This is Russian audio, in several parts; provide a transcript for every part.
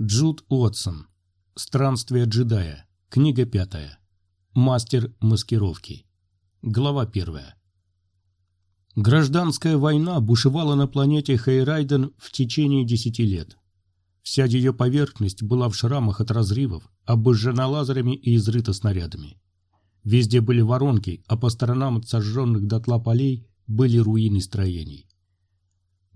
Джуд Уотсон. Странствие джедая. Книга пятая. Мастер маскировки. Глава первая. Гражданская война бушевала на планете Хейрайден в течение десяти лет. Вся ее поверхность была в шрамах от разрывов, обожжена лазерами и изрыта снарядами. Везде были воронки, а по сторонам от сожженных дотла полей были руины строений.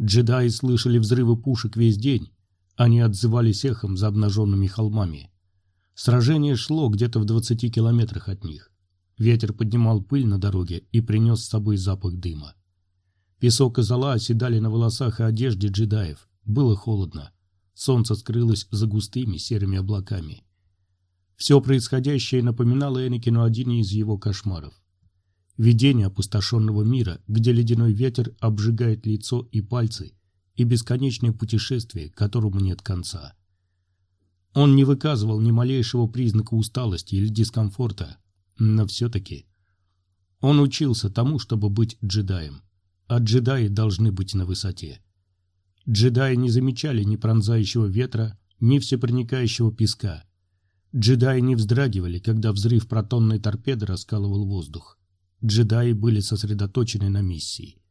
Джедаи слышали взрывы пушек весь день, они отзывались эхом за обнаженными холмами. Сражение шло где-то в двадцати километрах от них. Ветер поднимал пыль на дороге и принес с собой запах дыма. Песок и зола оседали на волосах и одежде джедаев. Было холодно. Солнце скрылось за густыми серыми облаками. Все происходящее напоминало Энакину один из его кошмаров. Видение опустошенного мира, где ледяной ветер обжигает лицо и пальцы, и бесконечное путешествие, которому нет конца. Он не выказывал ни малейшего признака усталости или дискомфорта, но все-таки он учился тому, чтобы быть джедаем, а джедаи должны быть на высоте. Джедаи не замечали ни пронзающего ветра, ни всепроникающего песка. Джедаи не вздрагивали, когда взрыв протонной торпеды раскалывал воздух. Джедаи были сосредоточены на миссии.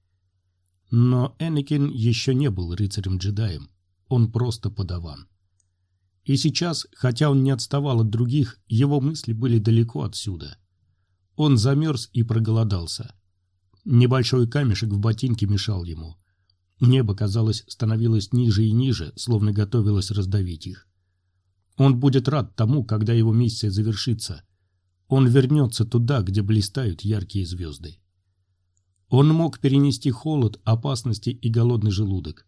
Но Энакин еще не был рыцарем-джедаем, он просто подаван. И сейчас, хотя он не отставал от других, его мысли были далеко отсюда. Он замерз и проголодался. Небольшой камешек в ботинке мешал ему. Небо, казалось, становилось ниже и ниже, словно готовилось раздавить их. Он будет рад тому, когда его миссия завершится. Он вернется туда, где блистают яркие звезды. Он мог перенести холод, опасности и голодный желудок.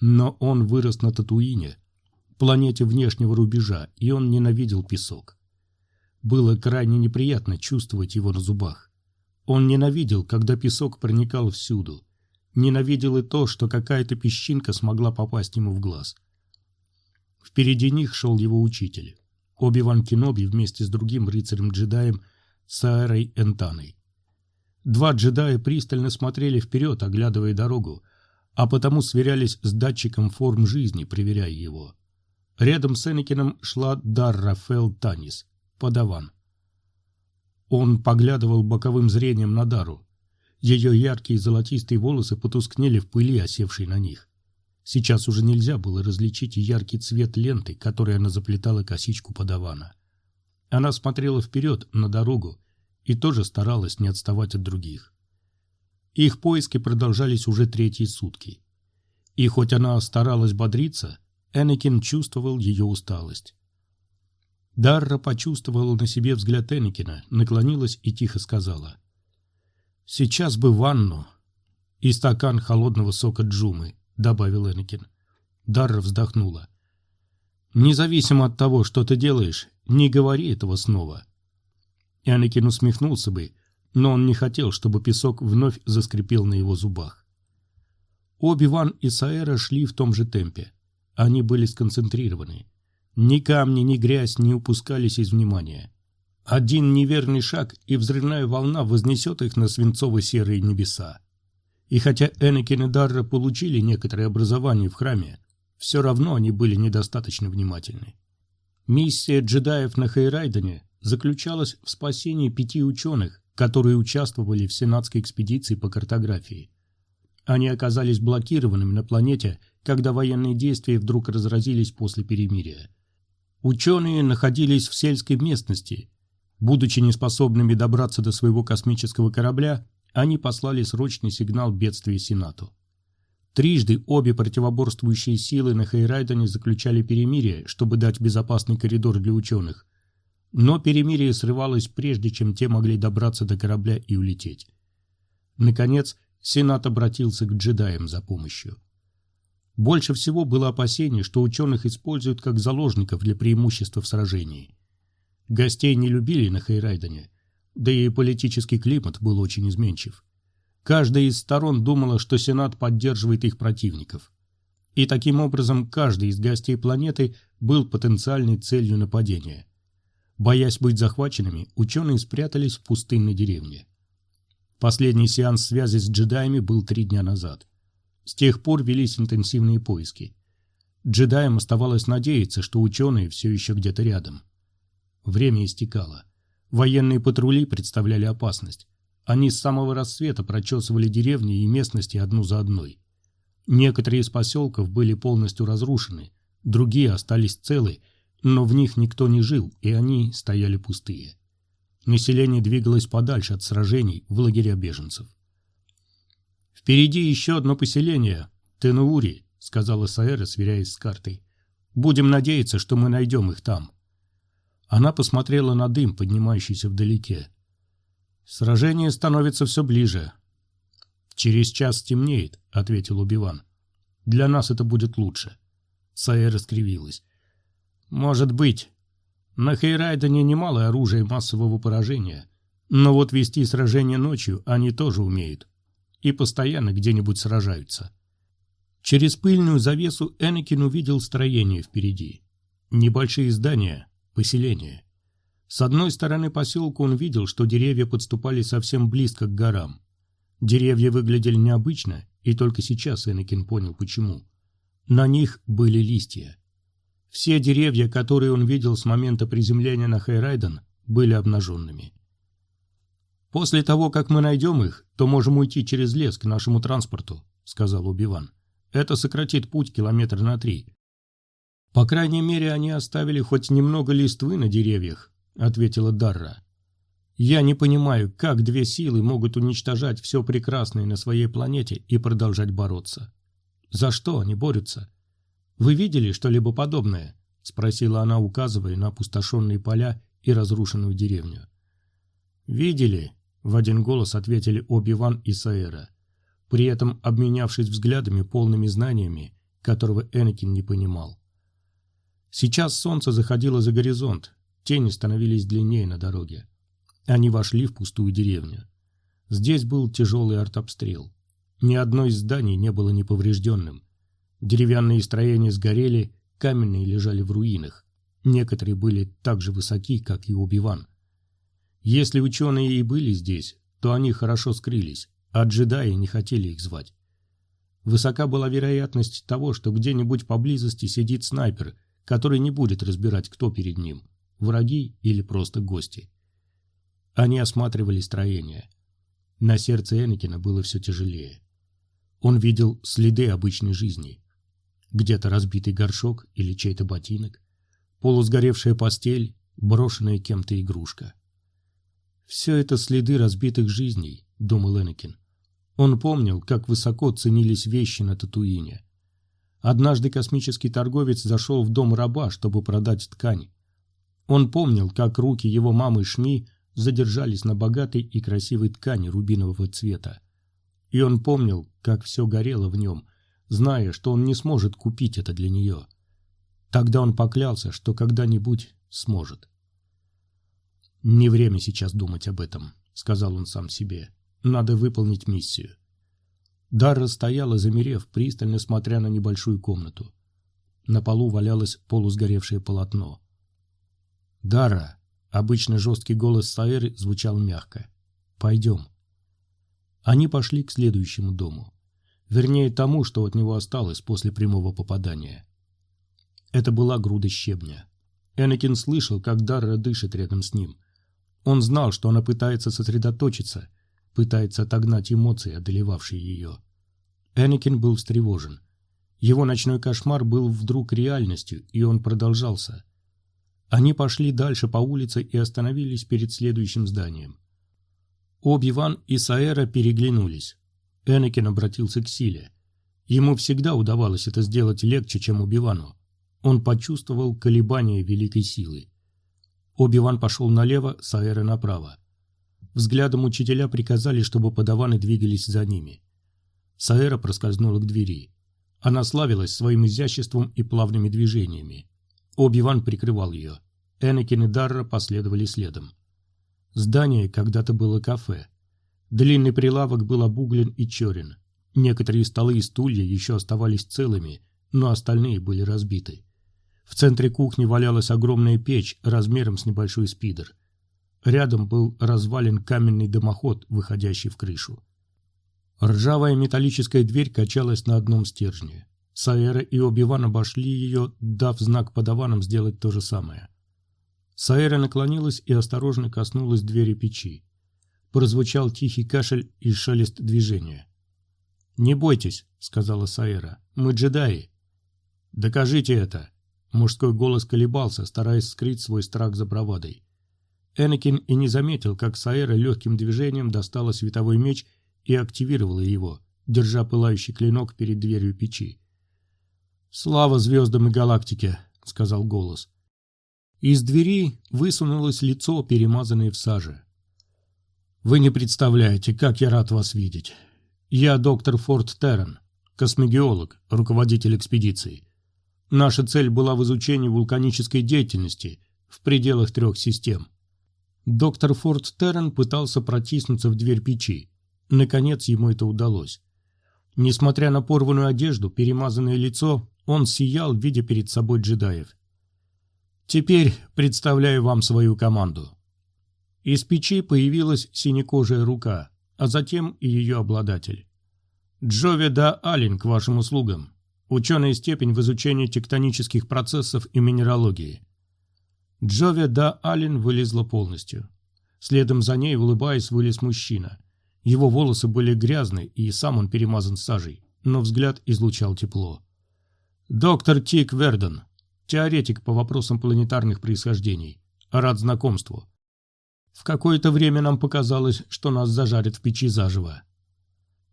Но он вырос на Татуине, планете внешнего рубежа, и он ненавидел песок. Было крайне неприятно чувствовать его на зубах. Он ненавидел, когда песок проникал всюду. Ненавидел и то, что какая-то песчинка смогла попасть ему в глаз. Впереди них шел его учитель. Оби-Ван Кеноби вместе с другим рыцарем-джедаем Саарой Энтаной. Два джедая пристально смотрели вперед, оглядывая дорогу, а потому сверялись с датчиком форм жизни, проверяя его. Рядом с Энакином шла Дарра Фел Танис, подаван. Он поглядывал боковым зрением на Дару. Ее яркие золотистые волосы потускнели в пыли, осевшей на них. Сейчас уже нельзя было различить яркий цвет ленты, которой она заплетала косичку подавана. Она смотрела вперед, на дорогу, и тоже старалась не отставать от других. Их поиски продолжались уже третьи сутки. И хоть она старалась бодриться, Энакин чувствовал ее усталость. Дарра почувствовала на себе взгляд Энакина, наклонилась и тихо сказала. «Сейчас бы ванну и стакан холодного сока джумы», — добавил Энакин. Дарра вздохнула. «Независимо от того, что ты делаешь, не говори этого снова. Энакин усмехнулся бы, но он не хотел, чтобы песок вновь заскрипел на его зубах. Оби-Ван и Саэра шли в том же темпе. Они были сконцентрированы. Ни камни, ни грязь не упускались из внимания. Один неверный шаг, и взрывная волна вознесет их на свинцово-серые небеса. И хотя Энакин и Дарра получили некоторое образование в храме, все равно они были недостаточно внимательны. Миссия джедаев на Хейрайдене заключалась в спасении пяти ученых, которые участвовали в сенатской экспедиции по картографии. Они оказались блокированными на планете, когда военные действия вдруг разразились после перемирия. Ученые находились в сельской местности. Будучи неспособными добраться до своего космического корабля, они послали срочный сигнал бедствия Сенату. Трижды обе противоборствующие силы на Хейрайдене заключали перемирие, чтобы дать безопасный коридор для ученых, но перемирие срывалось прежде, чем те могли добраться до корабля и улететь. Наконец, Сенат обратился к джедаям за помощью. Больше всего было опасений, что ученых используют как заложников для преимущества в сражении. Гостей не любили на Хейрайдене, да и политический климат был очень изменчив. Каждая из сторон думала, что Сенат поддерживает их противников. И таким образом каждый из гостей планеты был потенциальной целью нападения. Боясь быть захваченными, ученые спрятались в пустынной деревне. Последний сеанс связи с джедаями был три дня назад. С тех пор велись интенсивные поиски. Джедаям оставалось надеяться, что ученые все еще где-то рядом. Время истекало. Военные патрули представляли опасность. Они с самого рассвета прочесывали деревни и местности одну за одной. Некоторые из поселков были полностью разрушены, другие остались целы, но в них никто не жил, и они стояли пустые. Население двигалось подальше от сражений в лагеря беженцев. «Впереди еще одно поселение, Тенуури», — сказала Саэра, сверяясь с картой. «Будем надеяться, что мы найдем их там». Она посмотрела на дым, поднимающийся вдалеке. «Сражение становится все ближе». «Через час темнеет», — ответил Убиван. «Для нас это будет лучше». Саэра скривилась. «Может быть. На Хейрайдене немало оружия массового поражения, но вот вести сражение ночью они тоже умеют. И постоянно где-нибудь сражаются». Через пыльную завесу Энакин увидел строение впереди. Небольшие здания, поселения. С одной стороны поселка он видел, что деревья подступали совсем близко к горам. Деревья выглядели необычно, и только сейчас Энакин понял, почему. На них были листья. Все деревья, которые он видел с момента приземления на Хайрайден, были обнаженными. «После того, как мы найдем их, то можем уйти через лес к нашему транспорту», — сказал Убиван. Это сократит путь километр на три. По крайней мере, они оставили хоть немного листвы на деревьях, ответила Дарра. Я не понимаю, как две силы могут уничтожать все прекрасное на своей планете и продолжать бороться. За что они борются? Вы видели что-либо подобное? спросила она, указывая на опустошенные поля и разрушенную деревню. Видели? В один голос ответили Оби-Ван и Саэра при этом обменявшись взглядами полными знаниями, которого Энакин не понимал. Сейчас солнце заходило за горизонт, тени становились длиннее на дороге. Они вошли в пустую деревню. Здесь был тяжелый артобстрел. Ни одно из зданий не было неповрежденным. Деревянные строения сгорели, каменные лежали в руинах. Некоторые были так же высоки, как и Убиван. Если ученые и были здесь, то они хорошо скрылись а джедаи не хотели их звать. Высока была вероятность того, что где-нибудь поблизости сидит снайпер, который не будет разбирать, кто перед ним – враги или просто гости. Они осматривали строение. На сердце Энакина было все тяжелее. Он видел следы обычной жизни. Где-то разбитый горшок или чей-то ботинок, полусгоревшая постель, брошенная кем-то игрушка. Все это следы разбитых жизней, — думал Энакин. Он помнил, как высоко ценились вещи на Татуине. Однажды космический торговец зашел в дом раба, чтобы продать ткань. Он помнил, как руки его мамы Шми задержались на богатой и красивой ткани рубинового цвета. И он помнил, как все горело в нем, зная, что он не сможет купить это для нее. Тогда он поклялся, что когда-нибудь сможет. «Не время сейчас думать об этом», — сказал он сам себе. Надо выполнить миссию. Дарра стояла, замерев, пристально смотря на небольшую комнату. На полу валялось полусгоревшее полотно. «Дара!» — обычно жесткий голос Саэры звучал мягко. «Пойдем». Они пошли к следующему дому. Вернее, тому, что от него осталось после прямого попадания. Это была груда щебня. Энакин слышал, как Дарра дышит рядом с ним. Он знал, что она пытается сосредоточиться, пытается отогнать эмоции, одолевавшие ее. Энакин был встревожен. Его ночной кошмар был вдруг реальностью, и он продолжался. Они пошли дальше по улице и остановились перед следующим зданием. Оби-Ван и Саэра переглянулись. Энакин обратился к силе. Ему всегда удавалось это сделать легче, чем Оби-Вану. Он почувствовал колебания великой силы. Оби-Ван пошел налево, Саэра направо. Взглядом учителя приказали, чтобы подаваны двигались за ними. Саэра проскользнула к двери. Она славилась своим изяществом и плавными движениями. Оби-Ван прикрывал ее. Энакин и Дарра последовали следом. Здание когда-то было кафе. Длинный прилавок был обуглен и черен. Некоторые столы и стулья еще оставались целыми, но остальные были разбиты. В центре кухни валялась огромная печь размером с небольшой спидер. Рядом был развален каменный дымоход, выходящий в крышу. Ржавая металлическая дверь качалась на одном стержне. Саэра и Оби-Ван обошли ее, дав знак подаванам сделать то же самое. Саэра наклонилась и осторожно коснулась двери печи. Прозвучал тихий кашель и шелест движения. «Не бойтесь», — сказала Саэра, — «мы джедаи». «Докажите это», Мужской голос колебался, стараясь скрыть свой страх за бравадой. Энакин и не заметил, как Саэра легким движением достала световой меч и активировала его, держа пылающий клинок перед дверью печи. «Слава звездам и галактике!» — сказал голос. Из двери высунулось лицо, перемазанное в саже. «Вы не представляете, как я рад вас видеть. Я доктор Форд Террен, космогеолог, руководитель экспедиции. Наша цель была в изучении вулканической деятельности в пределах трех систем. Доктор Форд Террен пытался протиснуться в дверь печи. Наконец ему это удалось. Несмотря на порванную одежду, перемазанное лицо, он сиял, видя перед собой джедаев. «Теперь представляю вам свою команду». Из печи появилась синекожая рука, а затем и ее обладатель. «Джови да Алин к вашим услугам ученая степень в изучении тектонических процессов и минералогии. Джови да Аллен вылезла полностью. Следом за ней, улыбаясь, вылез мужчина. Его волосы были грязны, и сам он перемазан сажей, но взгляд излучал тепло. «Доктор Тик Верден, теоретик по вопросам планетарных происхождений. Рад знакомству. В какое-то время нам показалось, что нас зажарят в печи заживо.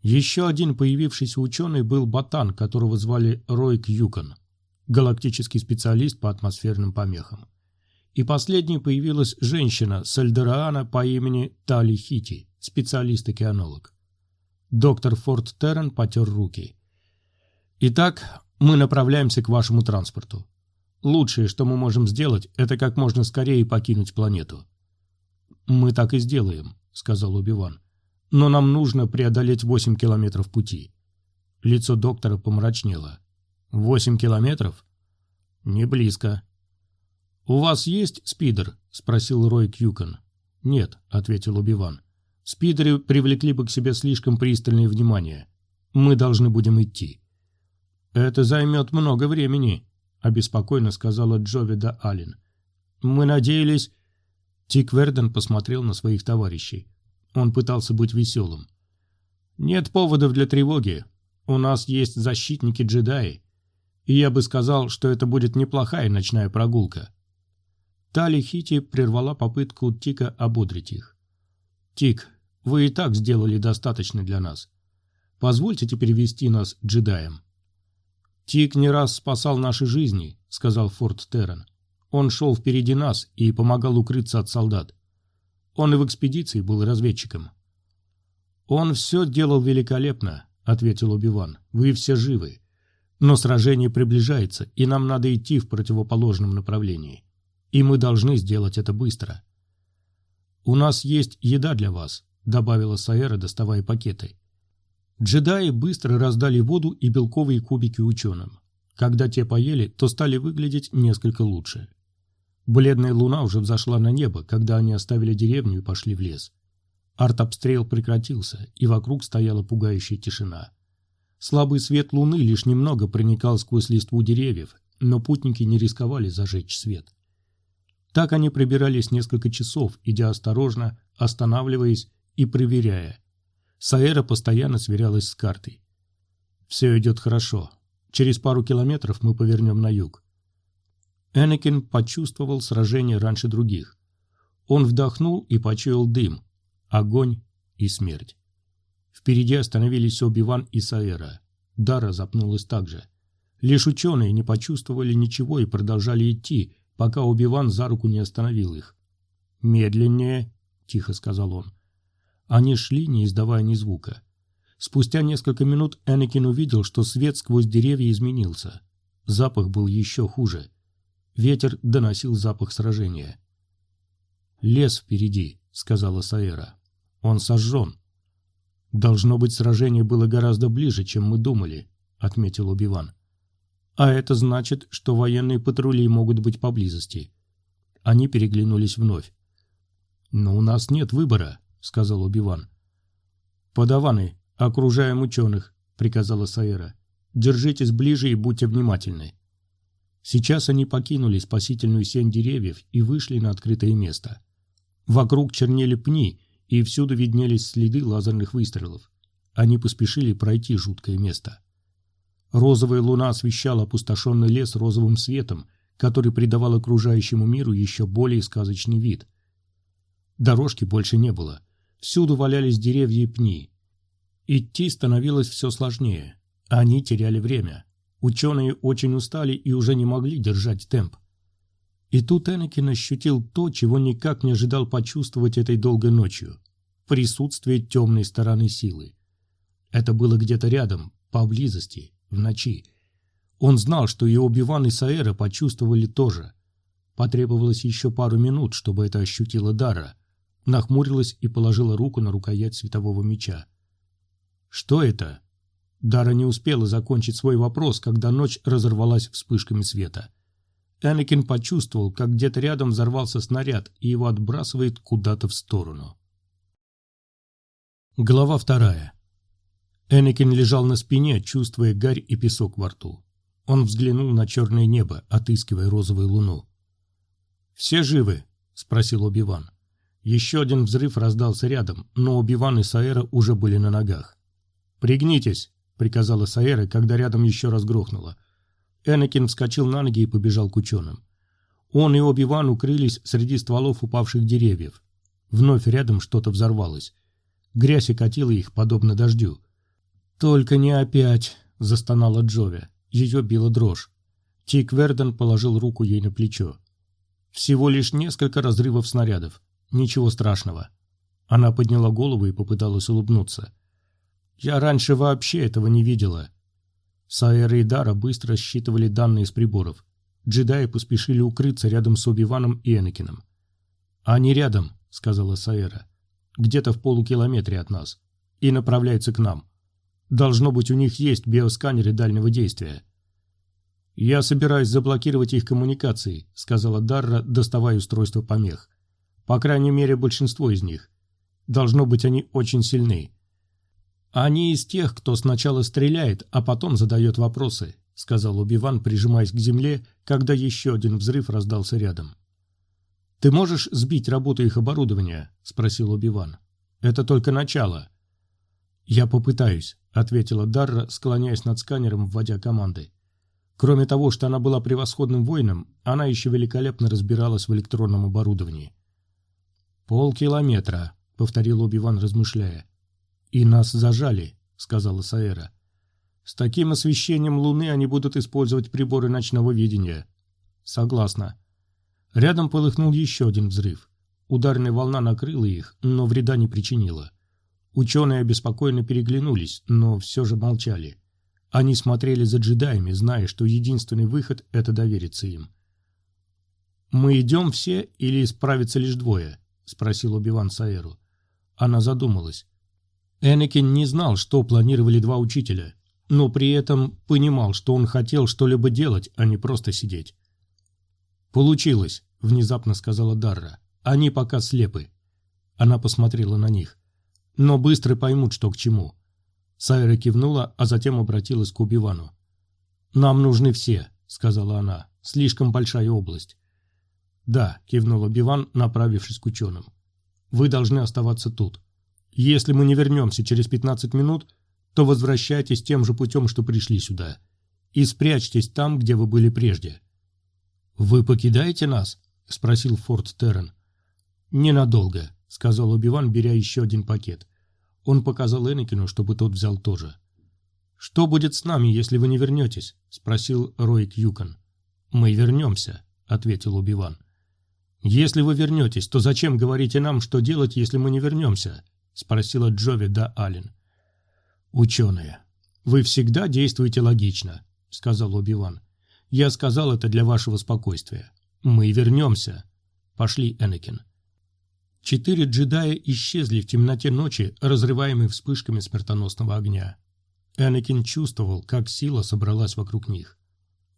Еще один появившийся ученый был Ботан, которого звали Рой Кьюкон, галактический специалист по атмосферным помехам. И последней появилась женщина Сальдераана по имени Тали Хити, специалист-океанолог. Доктор Форд Террен потер руки. «Итак, мы направляемся к вашему транспорту. Лучшее, что мы можем сделать, это как можно скорее покинуть планету». «Мы так и сделаем», — сказал Убиван но нам нужно преодолеть 8 километров пути. Лицо доктора помрачнело. «Восемь километров?» «Не близко». «У вас есть спидер?» – спросил Рой Кьюкон. «Нет», – ответил Убиван. «Спидеры привлекли бы к себе слишком пристальное внимание. Мы должны будем идти». «Это займет много времени», – обеспокоенно сказала Джовида Аллен. «Мы надеялись...» Тик Верден посмотрел на своих товарищей. Он пытался быть веселым. «Нет поводов для тревоги. У нас есть защитники-джедаи. И я бы сказал, что это будет неплохая ночная прогулка». Тали Хити прервала попытку Тика ободрить их. «Тик, вы и так сделали достаточно для нас. Позвольте теперь вести нас джедаем». «Тик не раз спасал наши жизни», — сказал Форд Террен. «Он шел впереди нас и помогал укрыться от солдат. Он и в экспедиции был разведчиком. «Он все делал великолепно», — ответил Убиван. «Вы все живы. Но сражение приближается, и нам надо идти в противоположном направлении. И мы должны сделать это быстро». «У нас есть еда для вас», — добавила Саэра, доставая пакеты. Джедаи быстро раздали воду и белковые кубики ученым. Когда те поели, то стали выглядеть несколько лучше. Бледная луна уже взошла на небо, когда они оставили деревню и пошли в лес. Артобстрел прекратился, и вокруг стояла пугающая тишина. Слабый свет луны лишь немного проникал сквозь листву деревьев, но путники не рисковали зажечь свет. Так они прибирались несколько часов, идя осторожно, останавливаясь и проверяя. Саэра постоянно сверялась с картой. «Все идет хорошо. Через пару километров мы повернем на юг. Энакин почувствовал сражение раньше других. Он вдохнул и почуял дым, огонь и смерть. Впереди остановились Оби-Ван и Саэра. Дара запнулась также. Лишь ученые не почувствовали ничего и продолжали идти, пока Оби-Ван за руку не остановил их. «Медленнее», — тихо сказал он. Они шли, не издавая ни звука. Спустя несколько минут Энакин увидел, что свет сквозь деревья изменился. Запах был еще хуже. Ветер доносил запах сражения. «Лес впереди», — сказала Саэра. «Он сожжен». «Должно быть, сражение было гораздо ближе, чем мы думали», — отметил Убиван. «А это значит, что военные патрули могут быть поблизости». Они переглянулись вновь. «Но у нас нет выбора», — сказал Убиван. «Подаваны, окружаем ученых», — приказала Саэра. Держитесь ближе и будьте внимательны. Сейчас они покинули спасительную сень деревьев и вышли на открытое место. Вокруг чернели пни, и всюду виднелись следы лазерных выстрелов. Они поспешили пройти жуткое место. Розовая луна освещала опустошенный лес розовым светом, который придавал окружающему миру еще более сказочный вид. Дорожки больше не было. Всюду валялись деревья и пни. Идти становилось все сложнее. Они теряли время. Ученые очень устали и уже не могли держать темп. И тут Энакин ощутил то, чего никак не ожидал почувствовать этой долгой ночью – присутствие темной стороны силы. Это было где-то рядом, поблизости, в ночи. Он знал, что и Оби-Ван и Саэра почувствовали тоже. Потребовалось еще пару минут, чтобы это ощутила Дара. Нахмурилась и положила руку на рукоять светового меча. «Что это?» Дара не успела закончить свой вопрос, когда ночь разорвалась вспышками света. Энакин почувствовал, как где-то рядом взорвался снаряд, и его отбрасывает куда-то в сторону. Глава вторая. Энакин лежал на спине, чувствуя гарь и песок во рту. Он взглянул на черное небо, отыскивая розовую луну. «Все живы?» — спросил Оби-Ван. Еще один взрыв раздался рядом, но Оби-Ван и Саэра уже были на ногах. «Пригнитесь!» — приказала Саэра, когда рядом еще раз грохнуло. Энакин вскочил на ноги и побежал к ученым. Он и Оби-Ван укрылись среди стволов упавших деревьев. Вновь рядом что-то взорвалось. Грязь окатила их, подобно дождю. «Только не опять!» — застонала Джови. Ее била дрожь. Тик Верден положил руку ей на плечо. «Всего лишь несколько разрывов снарядов. Ничего страшного». Она подняла голову и попыталась улыбнуться. «Я раньше вообще этого не видела». Сайера и Дара быстро считывали данные из приборов. Джедаи поспешили укрыться рядом с Оби-Ваном и Энакином. «Они рядом», — сказала Саэра. «Где-то в полукилометре от нас. И направляются к нам. Должно быть, у них есть биосканеры дальнего действия». «Я собираюсь заблокировать их коммуникации», — сказала Дарра, доставая устройство помех. «По крайней мере, большинство из них. Должно быть, они очень сильны». «Они из тех, кто сначала стреляет, а потом задает вопросы», — сказал Убиван, прижимаясь к земле, когда еще один взрыв раздался рядом. «Ты можешь сбить работу их оборудования?» — спросил Убиван. «Это только начало». «Я попытаюсь», — ответила Дарра, склоняясь над сканером, вводя команды. Кроме того, что она была превосходным воином, она еще великолепно разбиралась в электронном оборудовании. «Полкилометра», — повторил Оби-Ван, размышляя. «И нас зажали», — сказала Саэра. «С таким освещением Луны они будут использовать приборы ночного видения». «Согласна». Рядом полыхнул еще один взрыв. Ударная волна накрыла их, но вреда не причинила. Ученые обеспокоенно переглянулись, но все же молчали. Они смотрели за джедаями, зная, что единственный выход – это довериться им. «Мы идем все или справятся лишь двое?» – спросил Убиван Саэру. Она задумалась. Энакин не знал, что планировали два учителя, но при этом понимал, что он хотел что-либо делать, а не просто сидеть. «Получилось», – внезапно сказала Дарра. «Они пока слепы». Она посмотрела на них. «Но быстро поймут, что к чему. Сайра кивнула, а затем обратилась к Убивану. «Нам нужны все», — сказала она. «Слишком большая область». «Да», — кивнул Убиван, направившись к ученым. «Вы должны оставаться тут. Если мы не вернемся через 15 минут, то возвращайтесь тем же путем, что пришли сюда. И спрячьтесь там, где вы были прежде». «Вы покидаете нас?» — спросил Форд Террен. «Ненадолго», — сказал Убиван, беря еще один пакет. Он показал Энакину, чтобы тот взял тоже. «Что будет с нами, если вы не вернетесь?» — спросил Ройк Юкон. «Мы вернемся», — ответил Убиван. «Если вы вернетесь, то зачем говорите нам, что делать, если мы не вернемся?» — спросила Джови да Аллен. «Ученые, вы всегда действуете логично», — сказал Убиван. «Я сказал это для вашего спокойствия. Мы вернемся. Пошли, Энакин». Четыре джедая исчезли в темноте ночи, разрываемой вспышками смертоносного огня. Энакин чувствовал, как сила собралась вокруг них.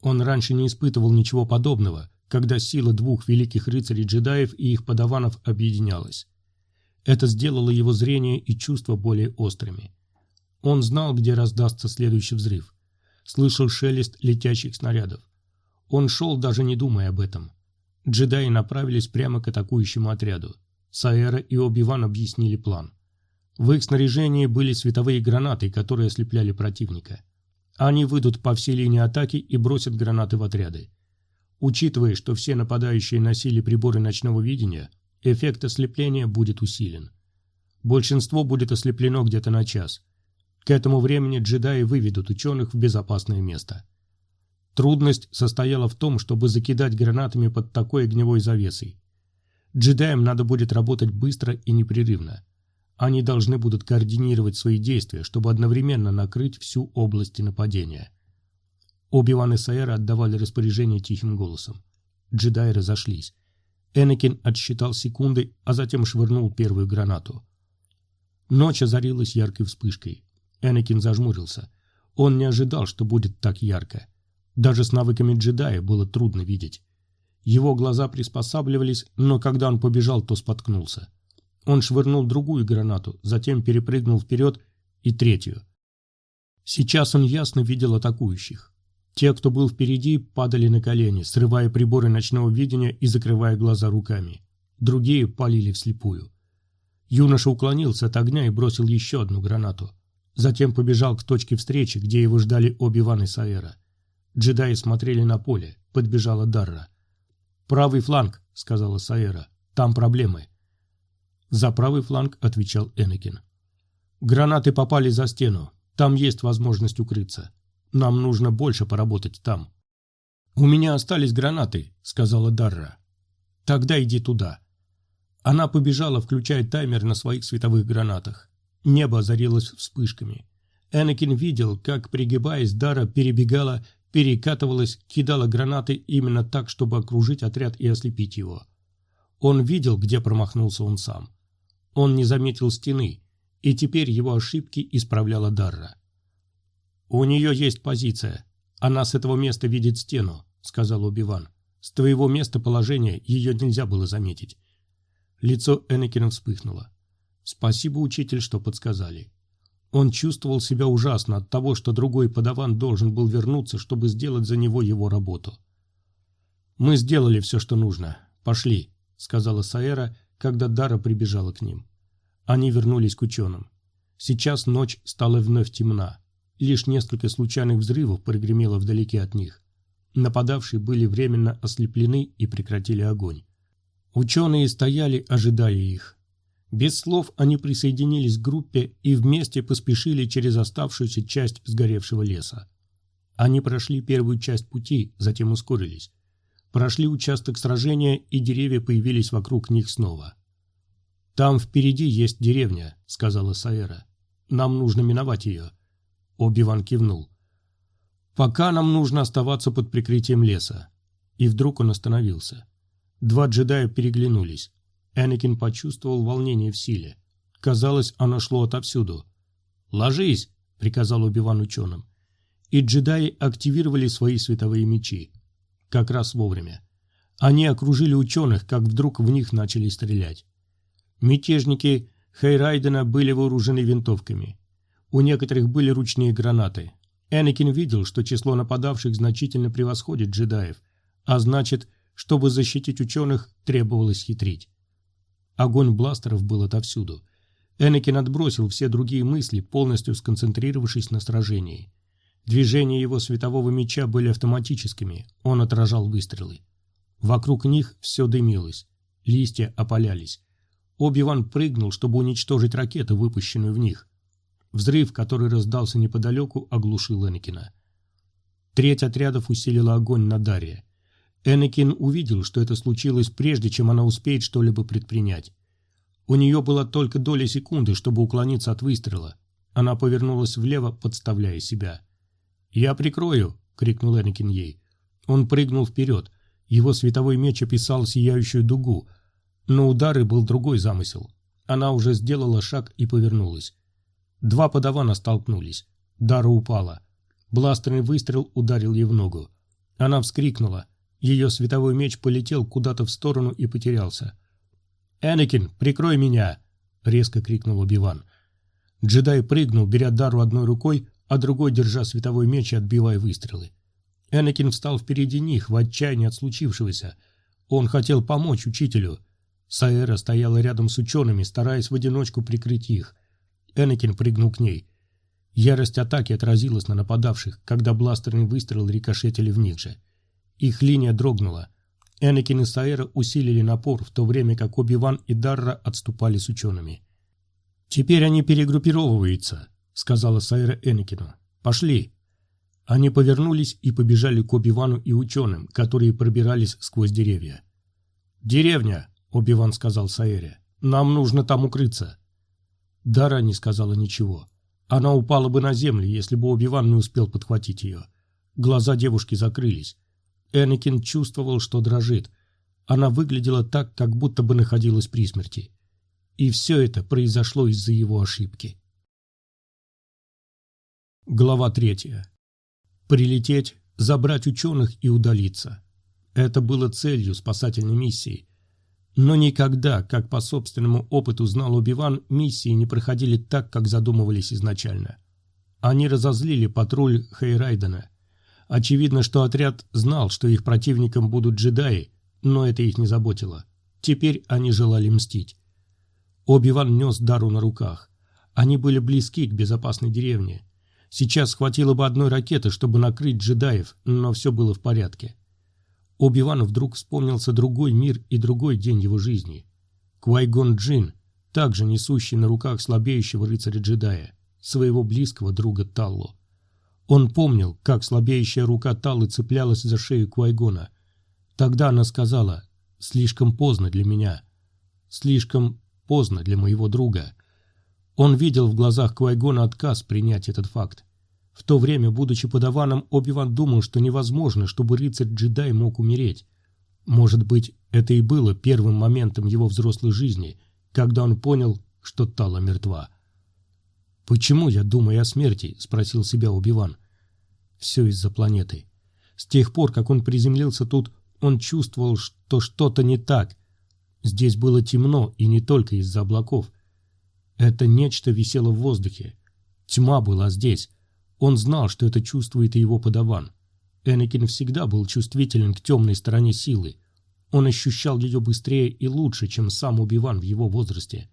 Он раньше не испытывал ничего подобного, когда сила двух великих рыцарей-джедаев и их подаванов объединялась. Это сделало его зрение и чувства более острыми. Он знал, где раздастся следующий взрыв. слышал шелест летящих снарядов. Он шел, даже не думая об этом. Джедаи направились прямо к атакующему отряду. Саэра и Оби-Ван объяснили план. В их снаряжении были световые гранаты, которые ослепляли противника. Они выйдут по всей линии атаки и бросят гранаты в отряды. Учитывая, что все нападающие носили приборы ночного видения, эффект ослепления будет усилен. Большинство будет ослеплено где-то на час. К этому времени джедаи выведут ученых в безопасное место. Трудность состояла в том, чтобы закидать гранатами под такой огневой завесой. Джедаям надо будет работать быстро и непрерывно. Они должны будут координировать свои действия, чтобы одновременно накрыть всю область нападения. Оби-Ван и Саэра отдавали распоряжение тихим голосом. Джедаи разошлись. Энакин отсчитал секунды, а затем швырнул первую гранату. Ночь озарилась яркой вспышкой. Энакин зажмурился. Он не ожидал, что будет так ярко. Даже с навыками джедая было трудно видеть. Его глаза приспосабливались, но когда он побежал, то споткнулся. Он швырнул другую гранату, затем перепрыгнул вперед и третью. Сейчас он ясно видел атакующих. Те, кто был впереди, падали на колени, срывая приборы ночного видения и закрывая глаза руками. Другие палили вслепую. Юноша уклонился от огня и бросил еще одну гранату. Затем побежал к точке встречи, где его ждали Оби-Ван и Саэра. Джедаи смотрели на поле. Подбежала Дарра. «Правый фланг», — сказала Саэра. «Там проблемы». За правый фланг отвечал Энакин. «Гранаты попали за стену. Там есть возможность укрыться. Нам нужно больше поработать там». «У меня остались гранаты», — сказала Дарра. «Тогда иди туда». Она побежала, включая таймер на своих световых гранатах. Небо озарилось вспышками. Энакин видел, как, пригибаясь, Дара перебегала, перекатывалась, кидала гранаты именно так, чтобы окружить отряд и ослепить его. Он видел, где промахнулся он сам. Он не заметил стены, и теперь его ошибки исправляла Дарра. «У нее есть позиция. Она с этого места видит стену», — сказал Убиван. «С твоего местоположения ее нельзя было заметить». Лицо Энакина вспыхнуло. «Спасибо, учитель, что подсказали». Он чувствовал себя ужасно от того, что другой подаван должен был вернуться, чтобы сделать за него его работу. «Мы сделали все, что нужно. Пошли», — сказала Саэра, когда Дара прибежала к ним. Они вернулись к ученым. Сейчас ночь стала вновь темна. Лишь несколько случайных взрывов прогремело вдалеке от них. Нападавшие были временно ослеплены и прекратили огонь. Ученые стояли, ожидая их. Без слов они присоединились к группе и вместе поспешили через оставшуюся часть сгоревшего леса. Они прошли первую часть пути, затем ускорились. Прошли участок сражения, и деревья появились вокруг них снова. «Там впереди есть деревня», — сказала Саэра. «Нам нужно миновать ее. Оби-Ван кивнул. «Пока нам нужно оставаться под прикрытием леса». И вдруг он остановился. Два джедая переглянулись. Энакин почувствовал волнение в силе. Казалось, оно шло отовсюду. «Ложись!» — приказал Оби-Ван ученым. И джедаи активировали свои световые мечи. Как раз вовремя. Они окружили ученых, как вдруг в них начали стрелять. Мятежники Хейрайдена были вооружены винтовками. У некоторых были ручные гранаты. Энакин видел, что число нападавших значительно превосходит джедаев, а значит, чтобы защитить ученых, требовалось хитрить. Огонь бластеров был отовсюду. Энакин отбросил все другие мысли, полностью сконцентрировавшись на сражении. Движения его светового меча были автоматическими, он отражал выстрелы. Вокруг них все дымилось, листья опалялись. Оби-Ван прыгнул, чтобы уничтожить ракету, выпущенную в них. Взрыв, который раздался неподалеку, оглушил Энакина. Треть отрядов усилила огонь на Дарье. Энакин увидел, что это случилось прежде, чем она успеет что-либо предпринять. У нее была только доля секунды, чтобы уклониться от выстрела. Она повернулась влево, подставляя себя. «Я прикрою!» — крикнул Энакин ей. Он прыгнул вперед. Его световой меч описал сияющую дугу. Но удары был другой замысел. Она уже сделала шаг и повернулась. Два подавана столкнулись. Дара упала. Бластерный выстрел ударил ей в ногу. Она вскрикнула. Ее световой меч полетел куда-то в сторону и потерялся. «Энакин, прикрой меня!» — резко крикнул Убиван. Джедай прыгнул, беря Дару одной рукой, а другой держа световой меч и отбивая выстрелы. Энакин встал впереди них в отчаянии от случившегося. Он хотел помочь учителю. Саэра стояла рядом с учеными, стараясь в одиночку прикрыть их. Энакин прыгнул к ней. Ярость атаки отразилась на нападавших, когда бластерный выстрел рикошетили в них же. Их линия дрогнула. Энакин и Саэра усилили напор, в то время как Оби-Ван и Дарра отступали с учеными. «Теперь они перегруппировываются», — сказала Саэра Энакину. «Пошли». Они повернулись и побежали к Оби-Вану и ученым, которые пробирались сквозь деревья. «Деревня», — Оби-Ван сказал Саэре. «Нам нужно там укрыться». Дара не сказала ничего. Она упала бы на землю, если бы Оби-Ван не успел подхватить ее. Глаза девушки закрылись. Энакин чувствовал, что дрожит. Она выглядела так, как будто бы находилась при смерти. И все это произошло из-за его ошибки. Глава третья. Прилететь, забрать ученых и удалиться. Это было целью спасательной миссии. Но никогда, как по собственному опыту знал Убиван, миссии не проходили так, как задумывались изначально. Они разозлили патруль Хейрайдена – Очевидно, что отряд знал, что их противником будут джедаи, но это их не заботило. Теперь они желали мстить. Оби-Ван нес Дару на руках. Они были близки к безопасной деревне. Сейчас хватило бы одной ракеты, чтобы накрыть джедаев, но все было в порядке. Оби-Вану вдруг вспомнился другой мир и другой день его жизни. Квайгон Джин, также несущий на руках слабеющего рыцаря-джедая, своего близкого друга Талло. Он помнил, как слабеющая рука Талы цеплялась за шею Куайгона. Тогда она сказала «Слишком поздно для меня. Слишком поздно для моего друга». Он видел в глазах Куайгона отказ принять этот факт. В то время, будучи подаваном, Оби-Ван думал, что невозможно, чтобы рыцарь-джедай мог умереть. Может быть, это и было первым моментом его взрослой жизни, когда он понял, что Тала мертва. «Почему я думаю о смерти?» – спросил себя Убиван. «Все из-за планеты. С тех пор, как он приземлился тут, он чувствовал, что что-то не так. Здесь было темно, и не только из-за облаков. Это нечто висело в воздухе. Тьма была здесь. Он знал, что это чувствует и его подаван. Энакин всегда был чувствителен к темной стороне силы. Он ощущал ее быстрее и лучше, чем сам Убиван в его возрасте.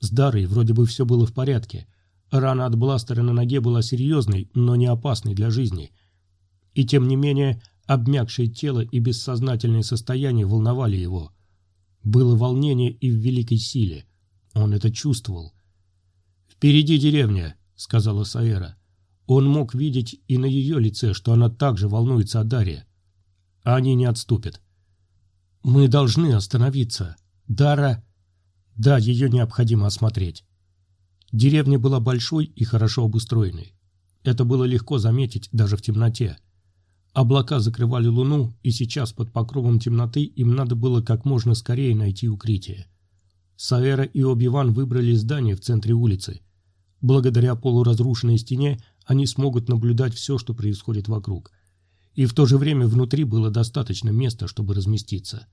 С Дарой вроде бы все было в порядке, Рана от бластера на ноге была серьезной, но не опасной для жизни. И тем не менее, обмякшее тело и бессознательное состояние волновали его. Было волнение и в великой силе. Он это чувствовал. «Впереди деревня», — сказала Саэра. Он мог видеть и на ее лице, что она также волнуется о Даре. Они не отступят. «Мы должны остановиться. Дара...» «Да, ее необходимо осмотреть». Деревня была большой и хорошо обустроенной. Это было легко заметить даже в темноте. Облака закрывали луну, и сейчас под покровом темноты им надо было как можно скорее найти укрытие. Саэра и Оби-Ван выбрали здание в центре улицы. Благодаря полуразрушенной стене они смогут наблюдать все, что происходит вокруг. И в то же время внутри было достаточно места, чтобы разместиться.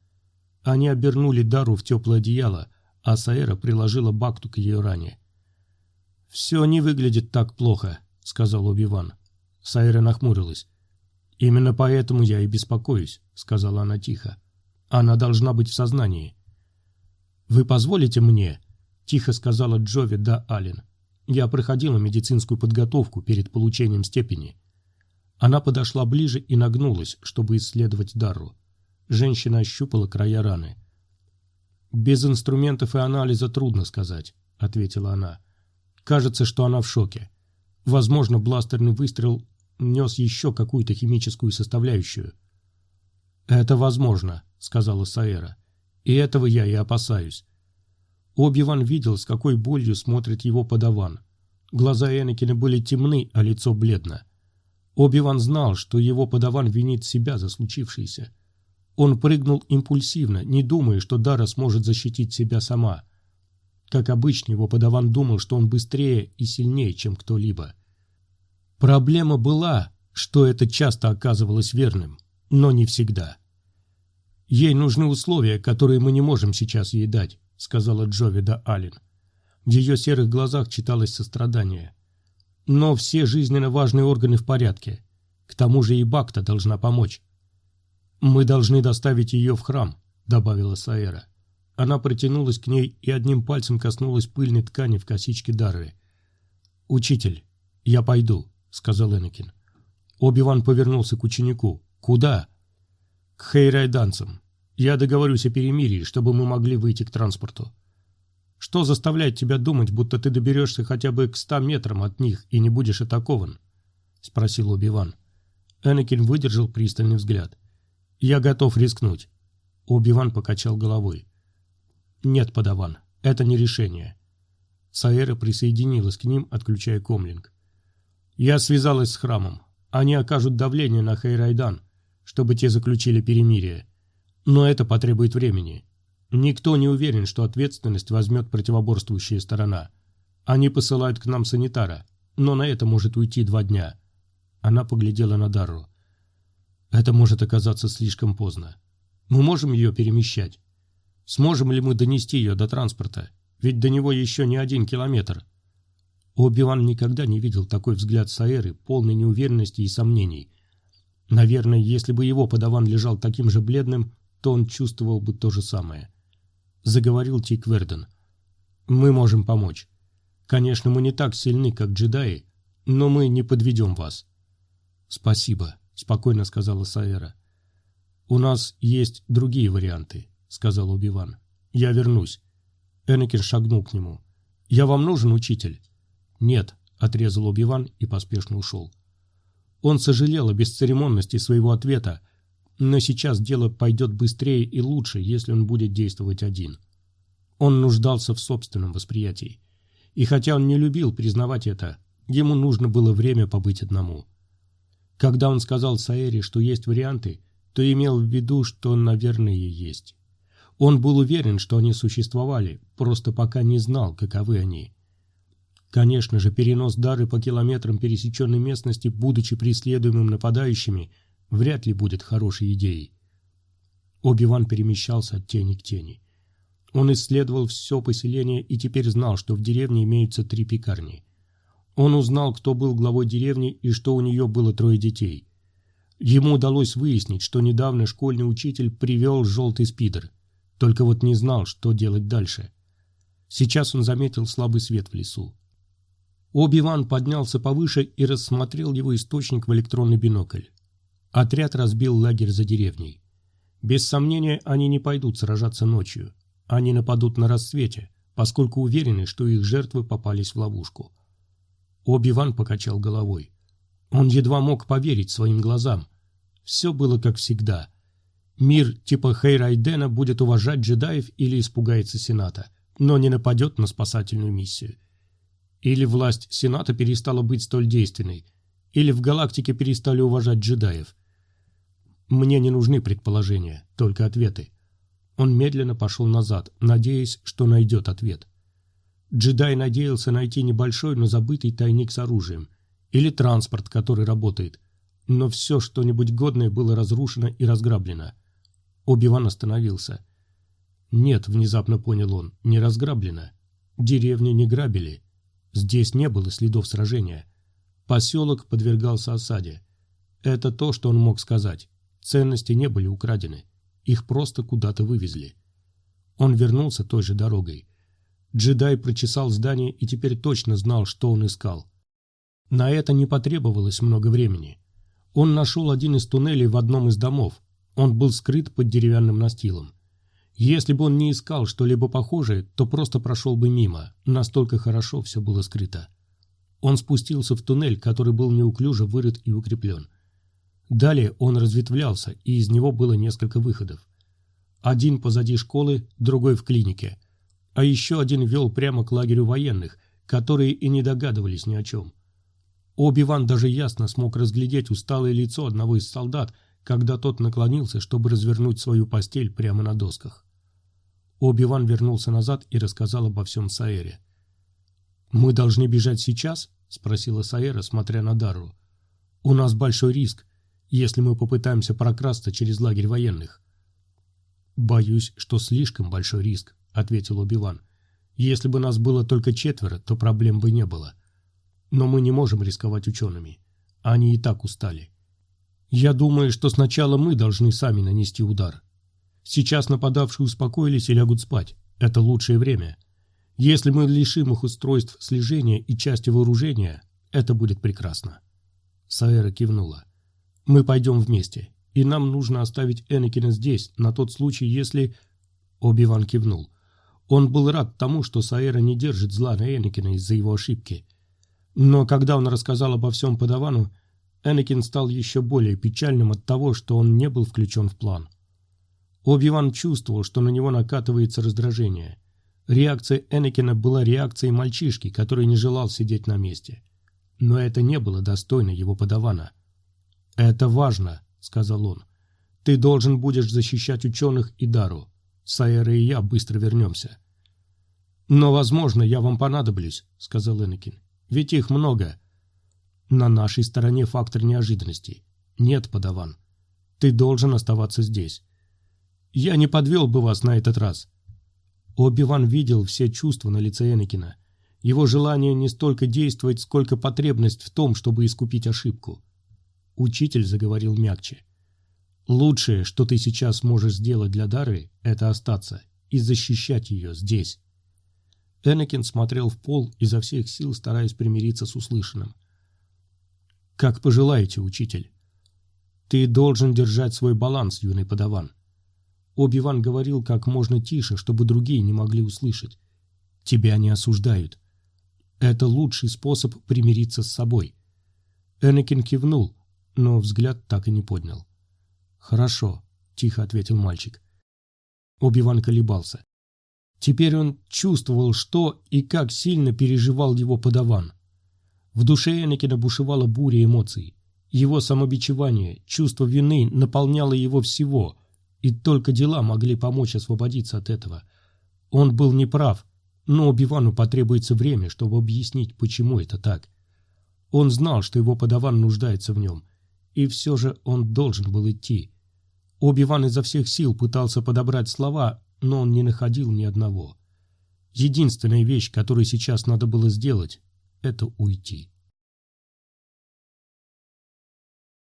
Они обернули Дару в теплое одеяло, а Саэра приложила Бакту к ее ране. «Все не выглядит так плохо», — сказал Оби-Ван. Сайра нахмурилась. «Именно поэтому я и беспокоюсь», — сказала она тихо. «Она должна быть в сознании». «Вы позволите мне?» — тихо сказала Джови да Аллен. «Я проходила медицинскую подготовку перед получением степени». Она подошла ближе и нагнулась, чтобы исследовать Дарру. Женщина ощупала края раны. «Без инструментов и анализа трудно сказать», — ответила она. Кажется, что она в шоке. Возможно, бластерный выстрел нес еще какую-то химическую составляющую. «Это возможно», — сказала Саэра. «И этого я и опасаюсь». Оби-Ван видел, с какой болью смотрит его подаван. Глаза Энакина были темны, а лицо бледно. Оби-Ван знал, что его подаван винит себя за случившееся. Он прыгнул импульсивно, не думая, что Дара сможет защитить себя сама. Как обычно, его подаван думал, что он быстрее и сильнее, чем кто-либо. Проблема была, что это часто оказывалось верным, но не всегда. «Ей нужны условия, которые мы не можем сейчас ей дать», — сказала Джовида Аллен. В ее серых глазах читалось сострадание. Но все жизненно важные органы в порядке. К тому же и Бакта должна помочь. «Мы должны доставить ее в храм», — добавила Саэра. Она протянулась к ней и одним пальцем коснулась пыльной ткани в косичке Дарвы. «Учитель, я пойду», — сказал Энакин. Оби-Ван повернулся к ученику. «Куда?» «К Хейрайданцам. Я договорюсь о перемирии, чтобы мы могли выйти к транспорту». «Что заставляет тебя думать, будто ты доберешься хотя бы к ста метрам от них и не будешь атакован?» — спросил Оби-Ван. Энакин выдержал пристальный взгляд. «Я готов рискнуть». Оби-Ван покачал головой. «Нет, подаван, это не решение». Саэра присоединилась к ним, отключая комлинг. «Я связалась с храмом. Они окажут давление на Хейрайдан, чтобы те заключили перемирие. Но это потребует времени. Никто не уверен, что ответственность возьмет противоборствующая сторона. Они посылают к нам санитара, но на это может уйти два дня». Она поглядела на Дарру. «Это может оказаться слишком поздно. Мы можем ее перемещать. Сможем ли мы донести ее до транспорта? Ведь до него еще не один километр. Оби-Ван никогда не видел такой взгляд Саэры, полной неуверенности и сомнений. Наверное, если бы его подаван лежал таким же бледным, то он чувствовал бы то же самое. Заговорил Тик Верден. «Мы можем помочь. Конечно, мы не так сильны, как джедаи, но мы не подведем вас». «Спасибо», — спокойно сказала Саэра. «У нас есть другие варианты», — сказал Убиван. «Я вернусь». Энакин шагнул к нему. «Я вам нужен, учитель?» «Нет», — отрезал Убиван и поспешно ушел. Он сожалел о бесцеремонности своего ответа, но сейчас дело пойдет быстрее и лучше, если он будет действовать один. Он нуждался в собственном восприятии. И хотя он не любил признавать это, ему нужно было время побыть одному. Когда он сказал Саэре, что есть варианты, то имел в виду, что, наверное, есть. Он был уверен, что они существовали, просто пока не знал, каковы они. Конечно же, перенос дары по километрам пересеченной местности, будучи преследуемым нападающими, вряд ли будет хорошей идеей. Оби-Ван перемещался от тени к тени. Он исследовал все поселение и теперь знал, что в деревне имеются три пекарни. Он узнал, кто был главой деревни и что у нее было трое детей. Ему удалось выяснить, что недавно школьный учитель привел желтый спидер. Только вот не знал, что делать дальше. Сейчас он заметил слабый свет в лесу. Оби-Ван поднялся повыше и рассмотрел его источник в электронный бинокль. Отряд разбил лагерь за деревней. Без сомнения, они не пойдут сражаться ночью. Они нападут на рассвете, поскольку уверены, что их жертвы попались в ловушку. Оби-Ван покачал головой. Он едва мог поверить своим глазам. Все было как всегда. Мир типа Хейрайдена будет уважать джедаев или испугается Сената, но не нападет на спасательную миссию. Или власть Сената перестала быть столь действенной, или в галактике перестали уважать джедаев. Мне не нужны предположения, только ответы. Он медленно пошел назад, надеясь, что найдет ответ. Джедай надеялся найти небольшой, но забытый тайник с оружием. Или транспорт, который работает. Но все что-нибудь годное было разрушено и разграблено. Оби-Ван остановился. «Нет», — внезапно понял он, — «не разграблено. Деревни не грабили. Здесь не было следов сражения. Поселок подвергался осаде. Это то, что он мог сказать. Ценности не были украдены. Их просто куда-то вывезли. Он вернулся той же дорогой. Джедай прочесал здание и теперь точно знал, что он искал. На это не потребовалось много времени. Он нашел один из туннелей в одном из домов. Он был скрыт под деревянным настилом. Если бы он не искал что-либо похожее, то просто прошел бы мимо, настолько хорошо все было скрыто. Он спустился в туннель, который был неуклюже вырыт и укреплен. Далее он разветвлялся, и из него было несколько выходов. Один позади школы, другой в клинике а еще один вел прямо к лагерю военных, которые и не догадывались ни о чем. Оби-Ван даже ясно смог разглядеть усталое лицо одного из солдат, когда тот наклонился, чтобы развернуть свою постель прямо на досках. Оби-Ван вернулся назад и рассказал обо всем Саэре. «Мы должны бежать сейчас?» — спросила Саэра, смотря на Дару. «У нас большой риск, если мы попытаемся прокрасться через лагерь военных». «Боюсь, что слишком большой риск», — ответил Убиван. «Если бы нас было только четверо, то проблем бы не было. Но мы не можем рисковать учеными. Они и так устали. Я думаю, что сначала мы должны сами нанести удар. Сейчас нападавшие успокоились и лягут спать. Это лучшее время. Если мы лишим их устройств слежения и части вооружения, это будет прекрасно. Саэра кивнула. Мы пойдем вместе, и нам нужно оставить Энакина здесь, на тот случай, если... Оби-Ван кивнул. Он был рад тому, что Саэра не держит зла на Энакина из-за его ошибки. Но когда он рассказал обо всем подавану, Энакин стал еще более печальным от того, что он не был включен в план. Оби-Ван чувствовал, что на него накатывается раздражение. Реакция Энакина была реакцией мальчишки, который не желал сидеть на месте. Но это не было достойно его подавана. «Это важно», — сказал он. «Ты должен будешь защищать ученых и Дару. Сайера и я быстро вернемся». «Но, возможно, я вам понадоблюсь», — сказал Энакин. «Ведь их много». «На нашей стороне фактор неожиданностей. Нет, подаван. Ты должен оставаться здесь. Я не подвел бы вас на этот раз». Оби-Ван видел все чувства на лице Энакина. Его желание не столько действовать, сколько потребность в том, чтобы искупить ошибку. Учитель заговорил мягче. «Лучшее, что ты сейчас можешь сделать для Дары, это остаться и защищать ее здесь». Энакин смотрел в пол, изо всех сил стараясь примириться с услышанным. «Как пожелаете, учитель. Ты должен держать свой баланс, юный подаван». Оби-Ван говорил как можно тише, чтобы другие не могли услышать. «Тебя не осуждают. Это лучший способ примириться с собой». Энакин кивнул, но взгляд так и не поднял. «Хорошо», — тихо ответил мальчик. Оби-Ван колебался. Теперь он чувствовал, что и как сильно переживал его подаван. В душе Энакина бушевала буря эмоций. Его самобичевание, чувство вины наполняло его всего, и только дела могли помочь освободиться от этого. Он был неправ, но Оби-Вану потребуется время, чтобы объяснить, почему это так. Он знал, что его подаван нуждается в нем, и все же он должен был идти. Оби-Ван изо всех сил пытался подобрать слова, но он не находил ни одного. Единственная вещь, которую сейчас надо было сделать, это уйти.